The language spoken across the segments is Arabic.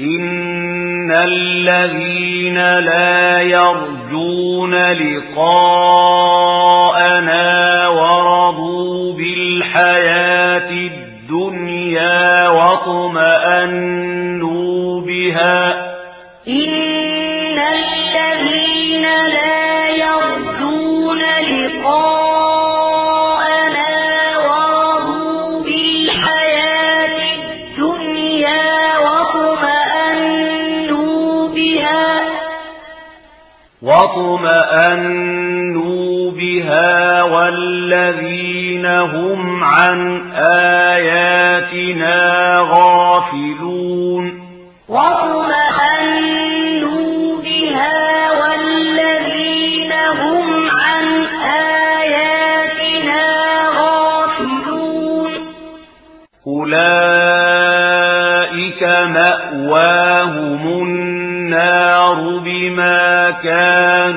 إن الذين لا يرجون لقاءنا ورضوا بالحياة الدنيا وطمأن أطمأنوا بها والذين هم عن آياتنا غافلون وَأُولَٰئِكَ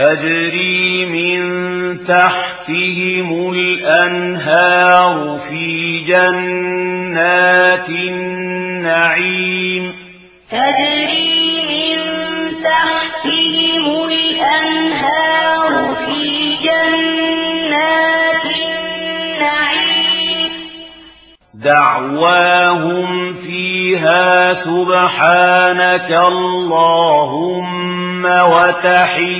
تجري من تحتهم الأنهار في جنات النعيم. تجري من تحتهم الأنهار في جنات النعيم. دعواهم فيها سبحانك اللهم وتحيي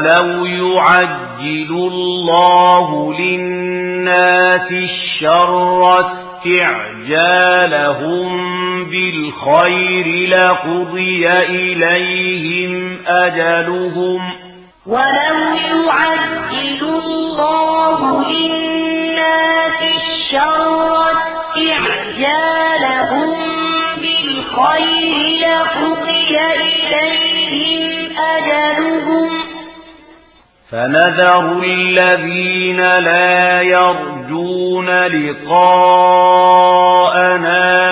ولو يعجل الله للناس الشر استعجالهم بالخير لقضي إليهم أجلهم ولو يعجل الله للناس الشر استعجالهم بالخير لقضي إليهم فنذر الذين لا يرجون لقاءنا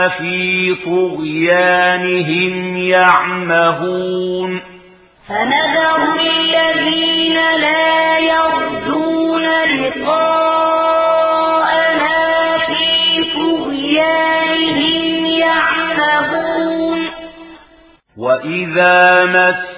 في طغيانهم يعمهون فنذر الذين لا يرجون لقاءنا في طغيانهم يعمهون وإذا مس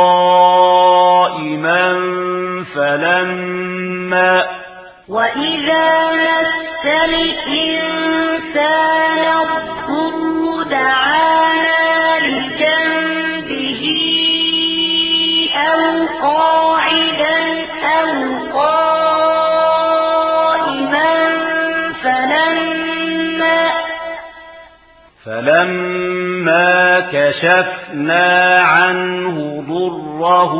فلما كشفنا عنه ضره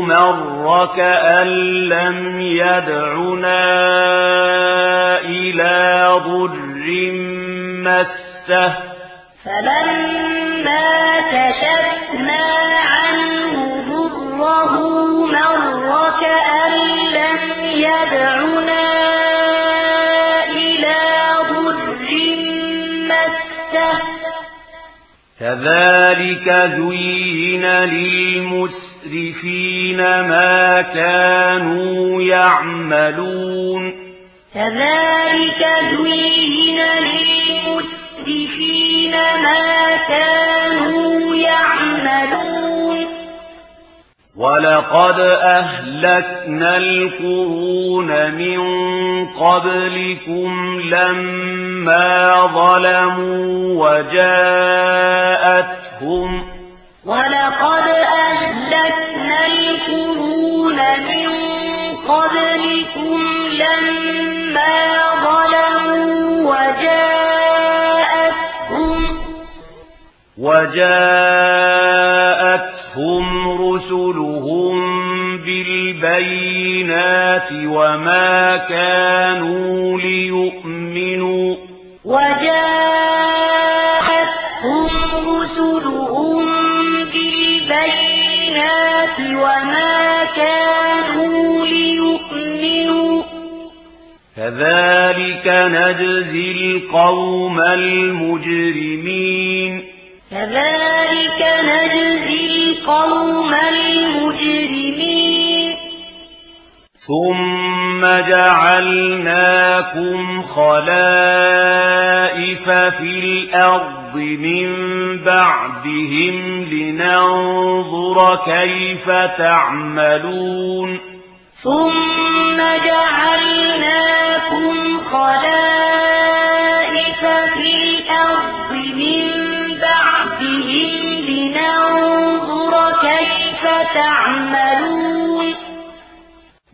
مر كأن لم يدعنا إلى ضر مسه فلما كشفنا عنه كذلك زين للمسرفين ما كانوا يعملون. كذلك زين للمسرفين ما كانوا يعملون وَلَقَدْ أَهْلَكْنَا الْقُرُونَ مِنْ قَبْلِكُمْ لَمَّا ظَلَمُوا وَجَاءَتْهُمْ وَلَقَدْ أَهْلَكْنَا الْقُرُونَ مِنْ قَبْلِكُمْ لَمَّا ظَلَمُوا وَجَاءَتْهُمْ وَجَاءَتْهُمْ رُسُلُ بالبينات وما كانوا ليؤمنوا وجاءتهم رسلهم بالبينات وما كانوا ليؤمنوا. كذلك نجزي القوم المجرمين. كذلك نجزي القوم المجرمين ثم جعلناكم خلائف في الأرض من بعدهم لننظر كيف تعملون ثم جعلناكم خلائف في الأرض من بعدهم لننظر كيف تعملون